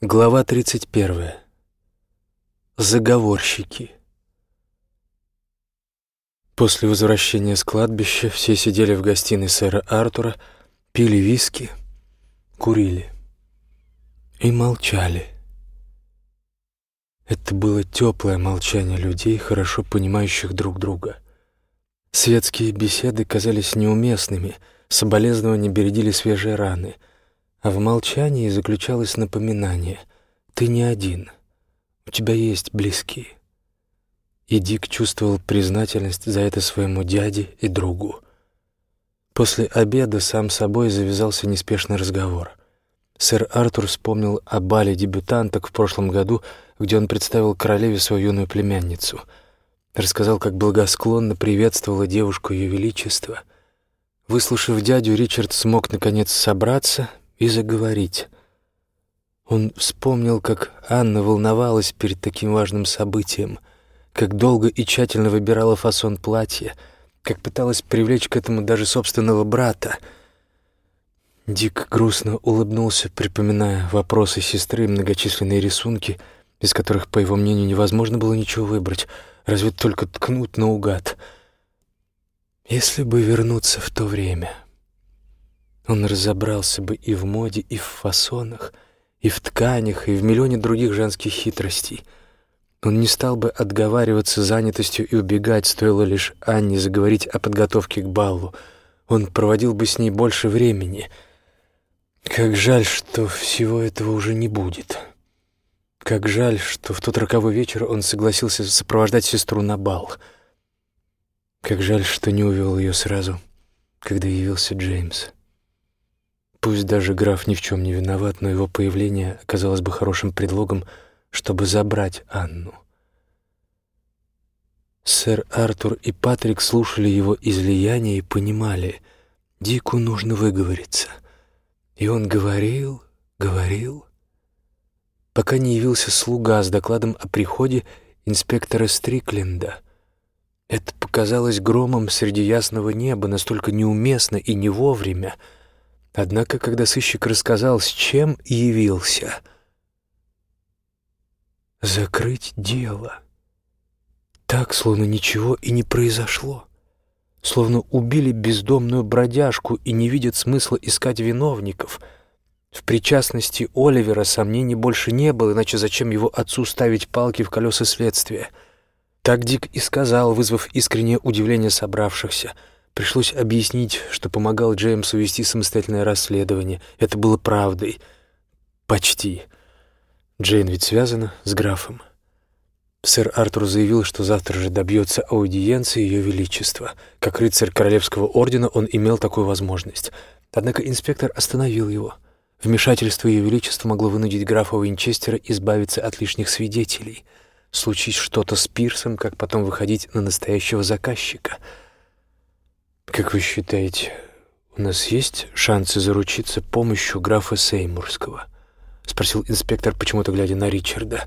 Глава 31. Заговорщики. После возвращения с кладбища все сидели в гостиной сэра Артура, пили виски, курили и молчали. Это было теплое молчание людей, хорошо понимающих друг друга. Светские беседы казались неуместными, соболезнования бередили свежие раны — в молчании заключалось напоминание «ты не один, у тебя есть близкие». И Дик чувствовал признательность за это своему дяде и другу. После обеда сам собой завязался неспешный разговор. Сэр Артур вспомнил о бале дебютанток в прошлом году, где он представил королеве свою юную племянницу. Рассказал, как благосклонно приветствовала девушку Ее Величество. Выслушав дядю, Ричард смог наконец собраться — и заговорить. Он вспомнил, как Анна волновалась перед таким важным событием, как долго и тщательно выбирала фасон платья, как пыталась привлечь к этому даже собственного брата. Дик грустно улыбнулся, припоминая вопросы сестры и многочисленные рисунки, из которых, по его мнению, невозможно было ничего выбрать, разве только ткнуть наугад. Если бы вернуться в то время... Он разобрался бы и в моде, и в фасонах, и в тканях, и в миллионе других женских хитростей. Он не стал бы отговариваться занятостью и убегать, стоило лишь Анне заговорить о подготовке к балу. Он проводил бы с ней больше времени. Как жаль, что всего этого уже не будет. Как жаль, что в тот роковой вечер он согласился сопровождать сестру на бал. Как жаль, что не увел ее сразу, когда явился Джеймс. Пусть даже граф ни в чем не виноват, но его появление оказалось бы хорошим предлогом, чтобы забрать Анну. Сэр Артур и Патрик слушали его излияние и понимали, Дику нужно выговориться. И он говорил, говорил, пока не явился слуга с докладом о приходе инспектора Стрикленда. Это показалось громом среди ясного неба, настолько неуместно и не вовремя — Однако, когда сыщик рассказал, с чем явился, закрыть дело. Так, словно ничего и не произошло. Словно убили бездомную бродяжку и не видят смысла искать виновников. В причастности Оливера сомнений больше не было, иначе зачем его отцу ставить палки в колеса следствия? Так Дик и сказал, вызвав искреннее удивление собравшихся — Пришлось объяснить, что помогал Джеймсу вести самостоятельное расследование. Это было правдой. Почти. Джейн ведь связана с графом. Сэр Артур заявил, что завтра же добьется аудиенции Ее Величества. Как рыцарь Королевского ордена он имел такую возможность. Однако инспектор остановил его. Вмешательство Ее Величества могло вынудить графа Уинчестера избавиться от лишних свидетелей. Случись что-то с Пирсом, как потом выходить на настоящего заказчика — «Как вы считаете, у нас есть шансы заручиться помощью графа Сеймурского?» — спросил инспектор, почему-то глядя на Ричарда.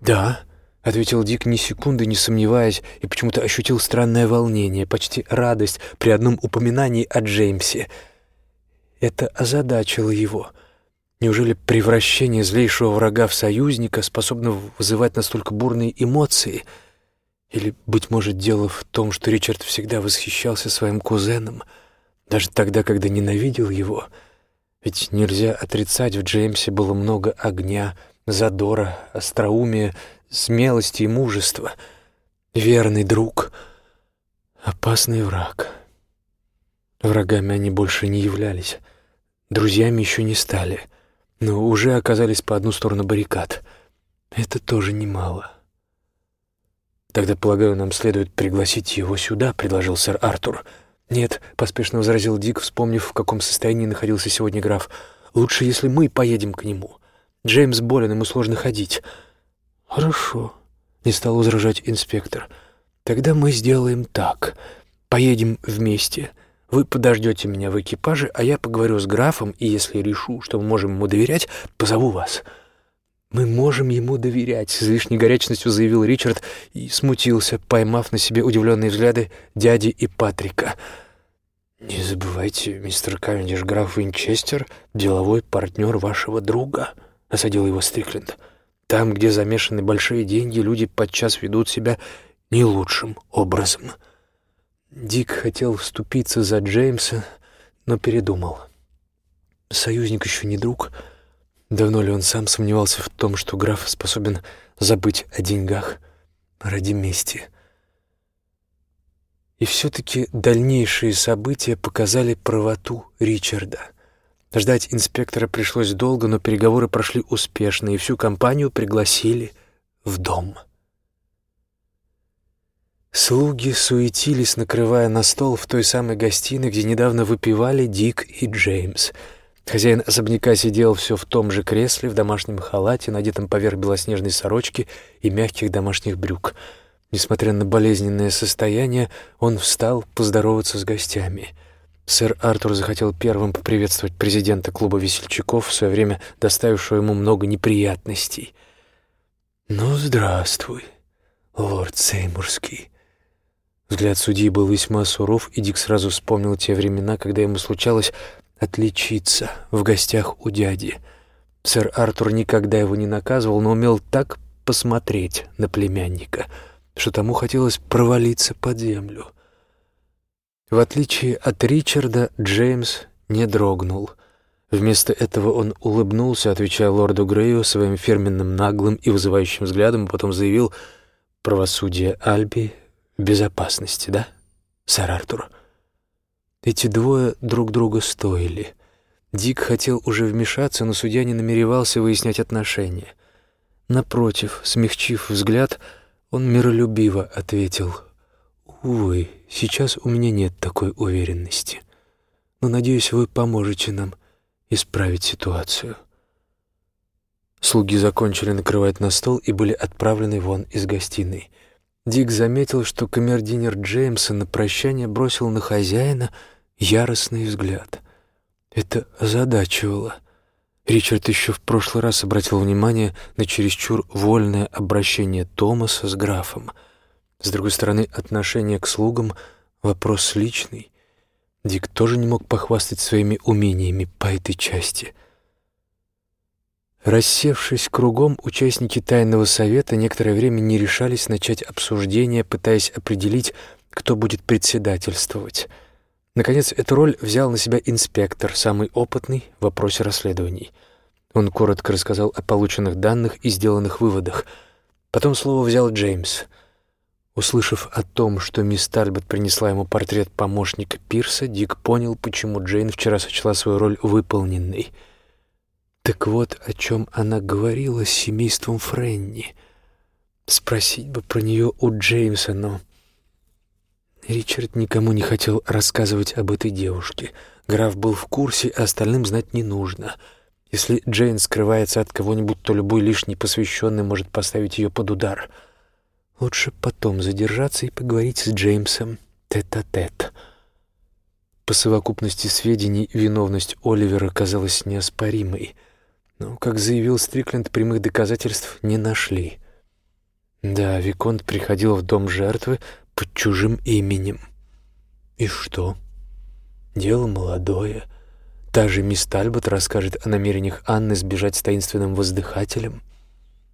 «Да», — ответил Дик, ни секунды не сомневаясь, и почему-то ощутил странное волнение, почти радость при одном упоминании о Джеймсе. Это озадачило его. Неужели превращение злейшего врага в союзника способно вызывать настолько бурные эмоции — или, быть может, дело в том, что Ричард всегда восхищался своим кузеном, даже тогда, когда ненавидел его. Ведь нельзя отрицать, в Джеймсе было много огня, задора, остроумия, смелости и мужества. Верный друг, опасный враг. Врагами они больше не являлись, друзьями еще не стали, но уже оказались по одну сторону баррикад. Это тоже немало. «Тогда, полагаю, нам следует пригласить его сюда», — предложил сэр Артур. «Нет», — поспешно возразил Дик, вспомнив, в каком состоянии находился сегодня граф. «Лучше, если мы поедем к нему. Джеймс болен, ему сложно ходить». «Хорошо», — не стал возражать инспектор. «Тогда мы сделаем так. Поедем вместе. Вы подождете меня в экипаже, а я поговорю с графом, и если решу, что мы можем ему доверять, позову вас». «Мы можем ему доверять», — с излишней горячностью заявил Ричард и смутился, поймав на себе удивленные взгляды дяди и Патрика. «Не забывайте, мистер Кавендиш, граф Винчестер — деловой партнер вашего друга», — осадил его Стрикленд. «Там, где замешаны большие деньги, люди подчас ведут себя не лучшим образом». Дик хотел вступиться за Джеймса, но передумал. Союзник еще не друг. Давно ли он сам сомневался в том, что граф способен забыть о деньгах ради мести? И все-таки дальнейшие события показали правоту Ричарда. Ждать инспектора пришлось долго, но переговоры прошли успешно, и всю компанию пригласили в дом. Слуги суетились, накрывая на стол в той самой гостиной, где недавно выпивали Дик и Джеймс. Хозяин особняка сидел все в том же кресле, в домашнем халате, надетом поверх белоснежной сорочки и мягких домашних брюк. Несмотря на болезненное состояние, он встал поздороваться с гостями. Сэр Артур захотел первым поприветствовать президента клуба весельчаков, в свое время доставившего ему много неприятностей. «Ну, здравствуй, лорд Сеймурский», Взгляд судьи был весьма суров, и Дик сразу вспомнил те времена, когда ему случалось отличиться в гостях у дяди. Сэр Артур никогда его не наказывал, но умел так посмотреть на племянника, что тому хотелось провалиться под землю. В отличие от Ричарда, Джеймс не дрогнул. Вместо этого он улыбнулся, отвечая лорду Грею своим фирменным наглым и вызывающим взглядом, а потом заявил «Правосудие Альби в безопасности, да, сэр Артур?» Эти двое друг друга стоили. Дик хотел уже вмешаться, но судья не намеревался выяснять отношения. Напротив, смягчив взгляд, он миролюбиво ответил «Увы, сейчас у меня нет такой уверенности, но, надеюсь, вы поможете нам исправить ситуацию». Слуги закончили накрывать на стол и были отправлены вон из гостиной. Дик заметил, что камердинер Джеймса на прощание бросил на хозяина яростный взгляд. Это озадачивало. Ричард еще в прошлый раз обратил внимание на чересчур вольное обращение Томаса с графом. С другой стороны, отношение к слугам — вопрос личный. Дик тоже не мог похвастать своими умениями по этой части — Рассевшись кругом, участники тайного совета некоторое время не решались начать обсуждение, пытаясь определить, кто будет председательствовать. Наконец, эту роль взял на себя инспектор, самый опытный в вопросе расследований. Он коротко рассказал о полученных данных и сделанных выводах. Потом слово взял Джеймс. Услышав о том, что мисс Тальбот принесла ему портрет помощника Пирса, Дик понял, почему Джейн вчера сочла свою роль выполненной — так вот, о чем она говорила с семейством Френни. Спросить бы про нее у Джеймса, но... Ричард никому не хотел рассказывать об этой девушке. Граф был в курсе, а остальным знать не нужно. Если Джейн скрывается от кого-нибудь, то любой лишний посвященный может поставить ее под удар. Лучше потом задержаться и поговорить с Джеймсом тет-а-тет. -тет. По совокупности сведений, виновность Оливера казалась неоспоримой — но, как заявил Стрикленд, прямых доказательств не нашли. Да, Виконт приходил в дом жертвы под чужим именем. И что? Дело молодое. Та же мисс Тальбот расскажет о намерениях Анны сбежать с таинственным воздыхателем.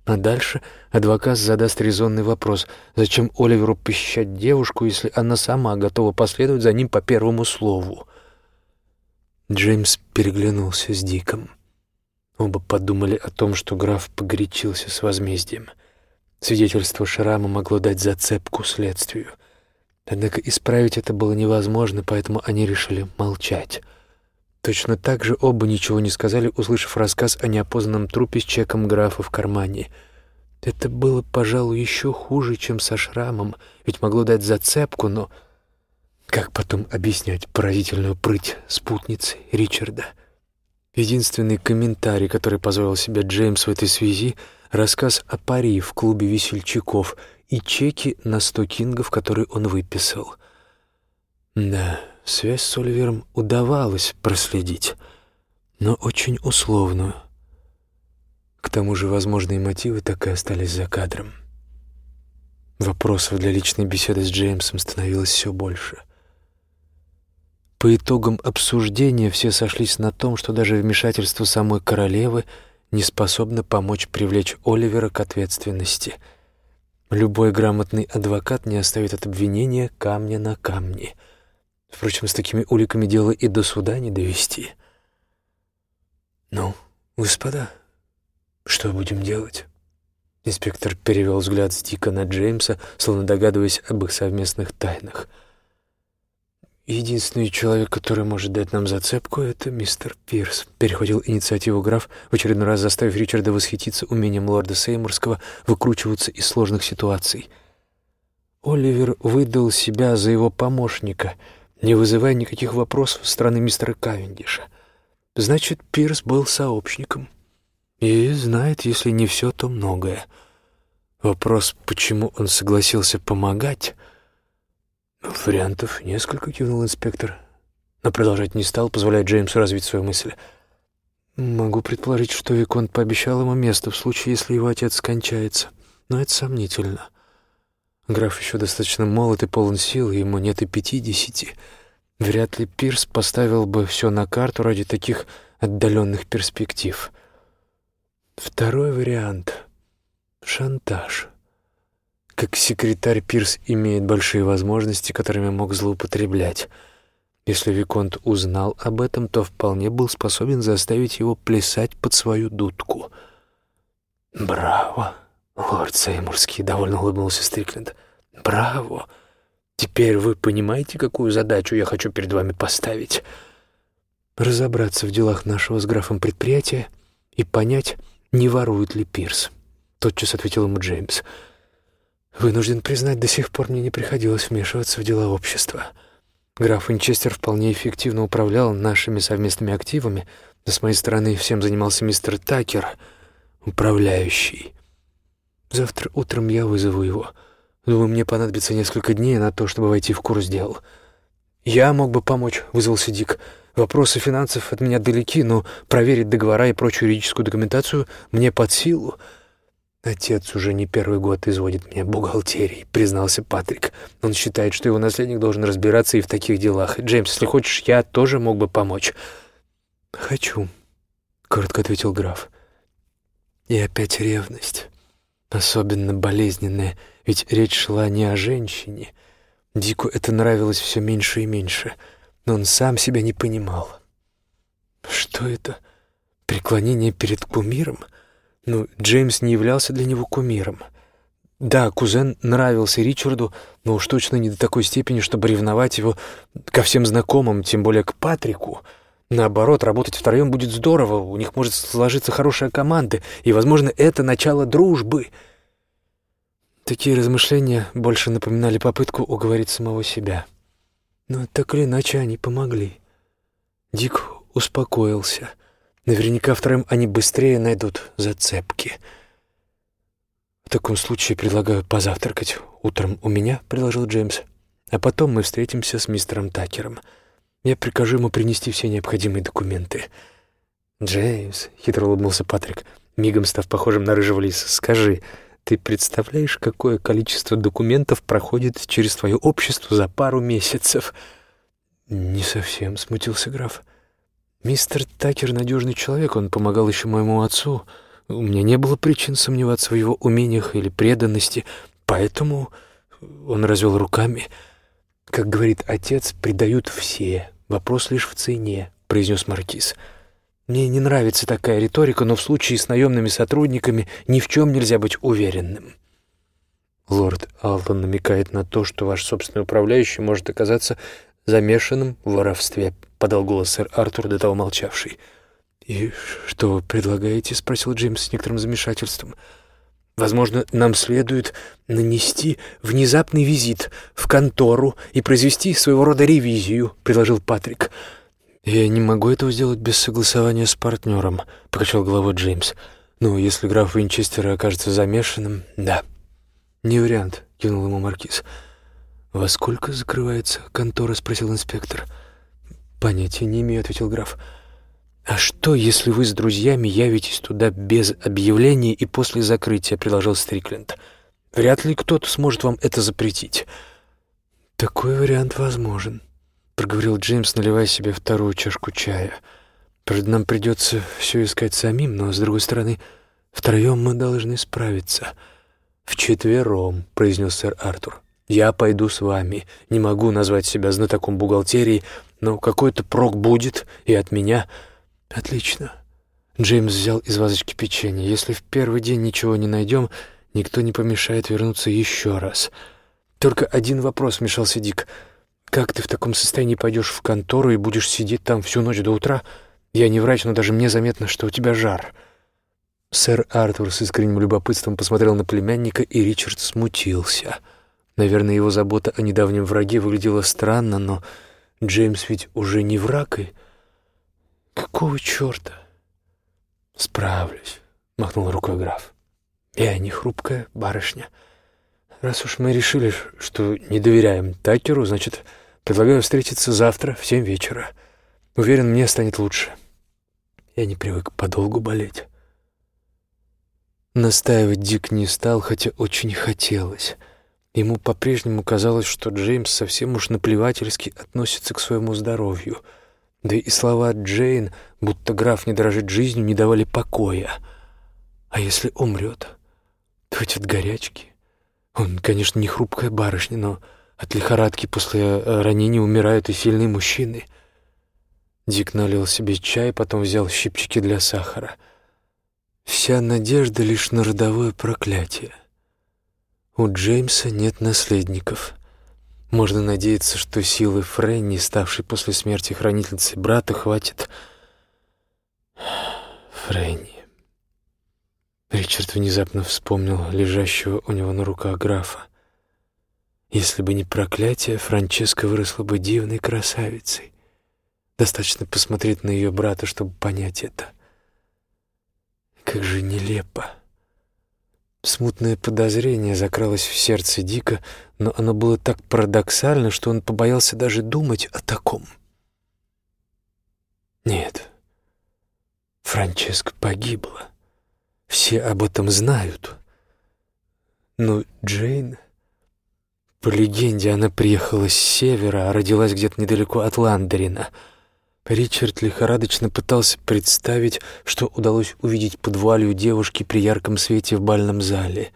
А дальше адвокат задаст резонный вопрос, зачем Оливеру пощать девушку, если она сама готова последовать за ним по первому слову. Джеймс переглянулся с Диком. Оба подумали о том, что граф погорячился с возмездием. Свидетельство шрама могло дать зацепку следствию. Однако исправить это было невозможно, поэтому они решили молчать. Точно так же оба ничего не сказали, услышав рассказ о неопознанном трупе с чеком графа в кармане. Это было, пожалуй, еще хуже, чем со шрамом, ведь могло дать зацепку, но... Как потом объяснять поразительную прыть спутницы Ричарда? Единственный комментарий, который позволил себе Джеймс в этой связи, рассказ о пари в клубе весельчаков и чеки на сто кингов, которые он выписал. Да, связь с Оливером удавалось проследить, но очень условную. К тому же возможные мотивы так и остались за кадром. Вопросов для личной беседы с Джеймсом становилось все больше. По итогам обсуждения все сошлись на том, что даже вмешательство самой королевы не способна помочь привлечь Оливера к ответственности. Любой грамотный адвокат не оставит от обвинения камня на камне. Впрочем, с такими уликами дело и до суда не довести. «Ну, господа, что будем делать?» Инспектор перевел взгляд с Дика на Джеймса, словно догадываясь об их совместных тайнах. «Единственный человек, который может дать нам зацепку, — это мистер Пирс», — перехватил инициативу граф, в очередной раз заставив Ричарда восхититься умением лорда Сеймурского выкручиваться из сложных ситуаций. Оливер выдал себя за его помощника, не вызывая никаких вопросов со стороны мистера Кавендиша. Значит, Пирс был сообщником. И знает, если не все, то многое. Вопрос, почему он согласился помогать... «Вариантов несколько», — кивнул инспектор. Но продолжать не стал, позволяя Джеймсу развить свою мысль. «Могу предположить, что Виконт пообещал ему место в случае, если его отец скончается. Но это сомнительно. Граф еще достаточно молод и полон сил, и ему нет и пятидесяти. Вряд ли Пирс поставил бы все на карту ради таких отдаленных перспектив. Второй вариант — шантаж». Как секретарь Пирс имеет большие возможности, которыми мог злоупотреблять. Если Виконт узнал об этом, то вполне был способен заставить его плясать под свою дудку. «Браво!» — лорд Сеймурский довольно улыбнулся Стрикленд. «Браво! Теперь вы понимаете, какую задачу я хочу перед вами поставить?» «Разобраться в делах нашего с графом предприятия и понять, не ворует ли Пирс», — тотчас ответил ему Джеймс. «Джеймс». Вынужден признать, до сих пор мне не приходилось вмешиваться в дела общества. Граф Винчестер вполне эффективно управлял нашими совместными активами, но с моей стороны всем занимался мистер Такер, управляющий. Завтра утром я вызову его. Думаю, мне понадобится несколько дней на то, чтобы войти в курс дел. «Я мог бы помочь», — вызвался Дик. «Вопросы финансов от меня далеки, но проверить договора и прочую юридическую документацию мне под силу». «Отец уже не первый год изводит меня бухгалтерией», — признался Патрик. «Он считает, что его наследник должен разбираться и в таких делах. Джеймс, если хочешь, я тоже мог бы помочь». «Хочу», — коротко ответил граф. «И опять ревность. Особенно болезненная, ведь речь шла не о женщине. Дику это нравилось все меньше и меньше, но он сам себя не понимал. Что это? Преклонение перед кумиром?» Ну, Джеймс не являлся для него кумиром. Да, кузен нравился Ричарду, но уж точно не до такой степени, чтобы ревновать его ко всем знакомым, тем более к Патрику. Наоборот, работать втроем будет здорово, у них может сложиться хорошая команда, и, возможно, это начало дружбы. Такие размышления больше напоминали попытку уговорить самого себя. Но так или иначе они помогли. Дик успокоился — Наверняка вторым они быстрее найдут зацепки. В таком случае предлагаю позавтракать утром у меня, предложил Джеймс. А потом мы встретимся с мистером Такером. Я прикажу ему принести все необходимые документы. Джеймс, хитро улыбнулся Патрик, мигом став похожим на рыжего лиса, скажи, ты представляешь, какое количество документов проходит через твое общество за пару месяцев? Не совсем, смутился граф. Мистер Такер — надежный человек, он помогал еще моему отцу. У меня не было причин сомневаться в его умениях или преданности, поэтому он развел руками. Как говорит отец, предают все, вопрос лишь в цене, — произнес Маркиз. Мне не нравится такая риторика, но в случае с наемными сотрудниками ни в чем нельзя быть уверенным. Лорд Алтон намекает на то, что ваш собственный управляющий может оказаться замешанным в воровстве, — подал голос сэр Артур, до того молчавший. «И что вы предлагаете?» — спросил Джеймс с некоторым замешательством. «Возможно, нам следует нанести внезапный визит в контору и произвести своего рода ревизию», — предложил Патрик. «Я не могу этого сделать без согласования с партнером», — покачал головой Джеймс. «Ну, если граф Винчестер окажется замешанным, да». «Не вариант», — кивнул ему Маркиз. «Во сколько закрывается контора?» — спросил инспектор. «Понятия не имею», — ответил граф. «А что, если вы с друзьями явитесь туда без объявления и после закрытия?» — предложил Стрикленд. «Вряд ли кто-то сможет вам это запретить». «Такой вариант возможен», — проговорил Джеймс, наливая себе вторую чашку чая. Правда, нам придется все искать самим, но, с другой стороны, втроем мы должны справиться». «Вчетвером», — произнес сэр Артур. «Я пойду с вами. Не могу назвать себя знатоком бухгалтерии, но какой-то прок будет и от меня». «Отлично». Джеймс взял из вазочки печенье. «Если в первый день ничего не найдем, никто не помешает вернуться еще раз». «Только один вопрос», — вмешался Дик. «Как ты в таком состоянии пойдешь в контору и будешь сидеть там всю ночь до утра? Я не врач, но даже мне заметно, что у тебя жар». Сэр Артур с искренним любопытством посмотрел на племянника, и Ричард смутился. Наверное, его забота о недавнем враге выглядела странно, но Джеймс ведь уже не враг, и... Какого черта? «Справлюсь», — махнул рукой граф. «Я не хрупкая барышня. Раз уж мы решили, что не доверяем Такеру, значит, предлагаю встретиться завтра в семь вечера. Уверен, мне станет лучше. Я не привык подолгу болеть». Настаивать Дик не стал, хотя очень хотелось. Ему по-прежнему казалось, что Джеймс совсем уж наплевательски относится к своему здоровью. Да и слова Джейн, будто граф не дорожит жизнью, не давали покоя. А если умрет? Хоть от горячки. Он, конечно, не хрупкая барышня, но от лихорадки после э, ранения умирают и сильные мужчины. Дик налил себе чай, потом взял щипчики для сахара — Вся надежда лишь на родовое проклятие. У Джеймса нет наследников. Можно надеяться, что силы Фрэнни, ставшей после смерти хранительницей брата, хватит... Фрэнни. Ричард внезапно вспомнил лежащего у него на руках графа. Если бы не проклятие, Франческа выросла бы дивной красавицей. Достаточно посмотреть на ее брата, чтобы понять это. Как же нелепо. Смутное подозрение закралось в сердце Дика, но оно было так парадоксально, что он побоялся даже думать о таком. Нет, Франческа погибла. Все об этом знают. Но Джейн... По легенде, она приехала с севера, а родилась где-то недалеко от Ландерина — Ричард лихорадочно пытался представить, что удалось увидеть под вуалью девушки при ярком свете в бальном зале.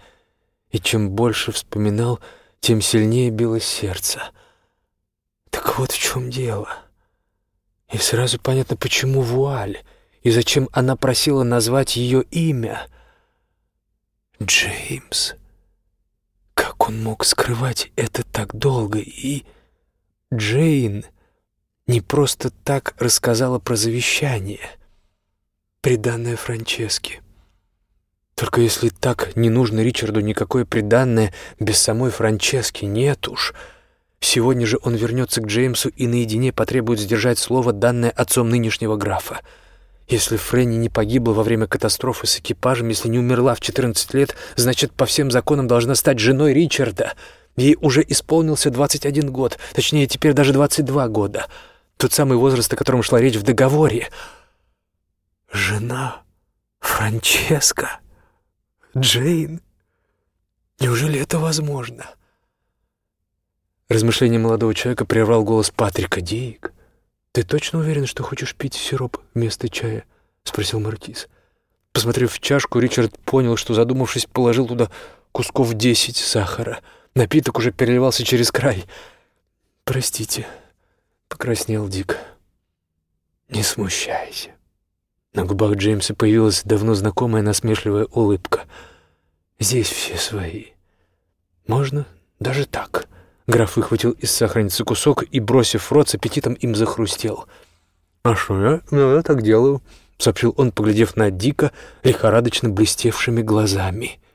И чем больше вспоминал, тем сильнее билось сердце. Так вот в чем дело. И сразу понятно, почему вуаль, и зачем она просила назвать ее имя. Джеймс. Как он мог скрывать это так долго? И Джейн не просто так рассказала про завещание, приданное Франческе. Только если так не нужно Ричарду никакое приданное без самой Франчески, нет уж. Сегодня же он вернется к Джеймсу и наедине потребует сдержать слово, данное отцом нынешнего графа. Если Фрэнни не погибла во время катастрофы с экипажем, если не умерла в 14 лет, значит, по всем законам должна стать женой Ричарда. Ей уже исполнился 21 год, точнее, теперь даже 22 года — тот самый возраст, о котором шла речь в договоре. Жена Франческа, Джейн. Неужели это возможно? Размышление молодого человека прервал голос Патрика. «Дик, ты точно уверен, что хочешь пить сироп вместо чая?» — спросил Маркиз. Посмотрев в чашку, Ричард понял, что, задумавшись, положил туда кусков десять сахара. Напиток уже переливался через край. «Простите», Покраснел Дик. «Не смущайся». На губах Джеймса появилась давно знакомая насмешливая улыбка. «Здесь все свои. Можно даже так». Граф выхватил из сахарницы кусок и, бросив в рот, с аппетитом им захрустел. «А что я? Ну, я так делаю», — сообщил он, поглядев на Дика лихорадочно блестевшими глазами. —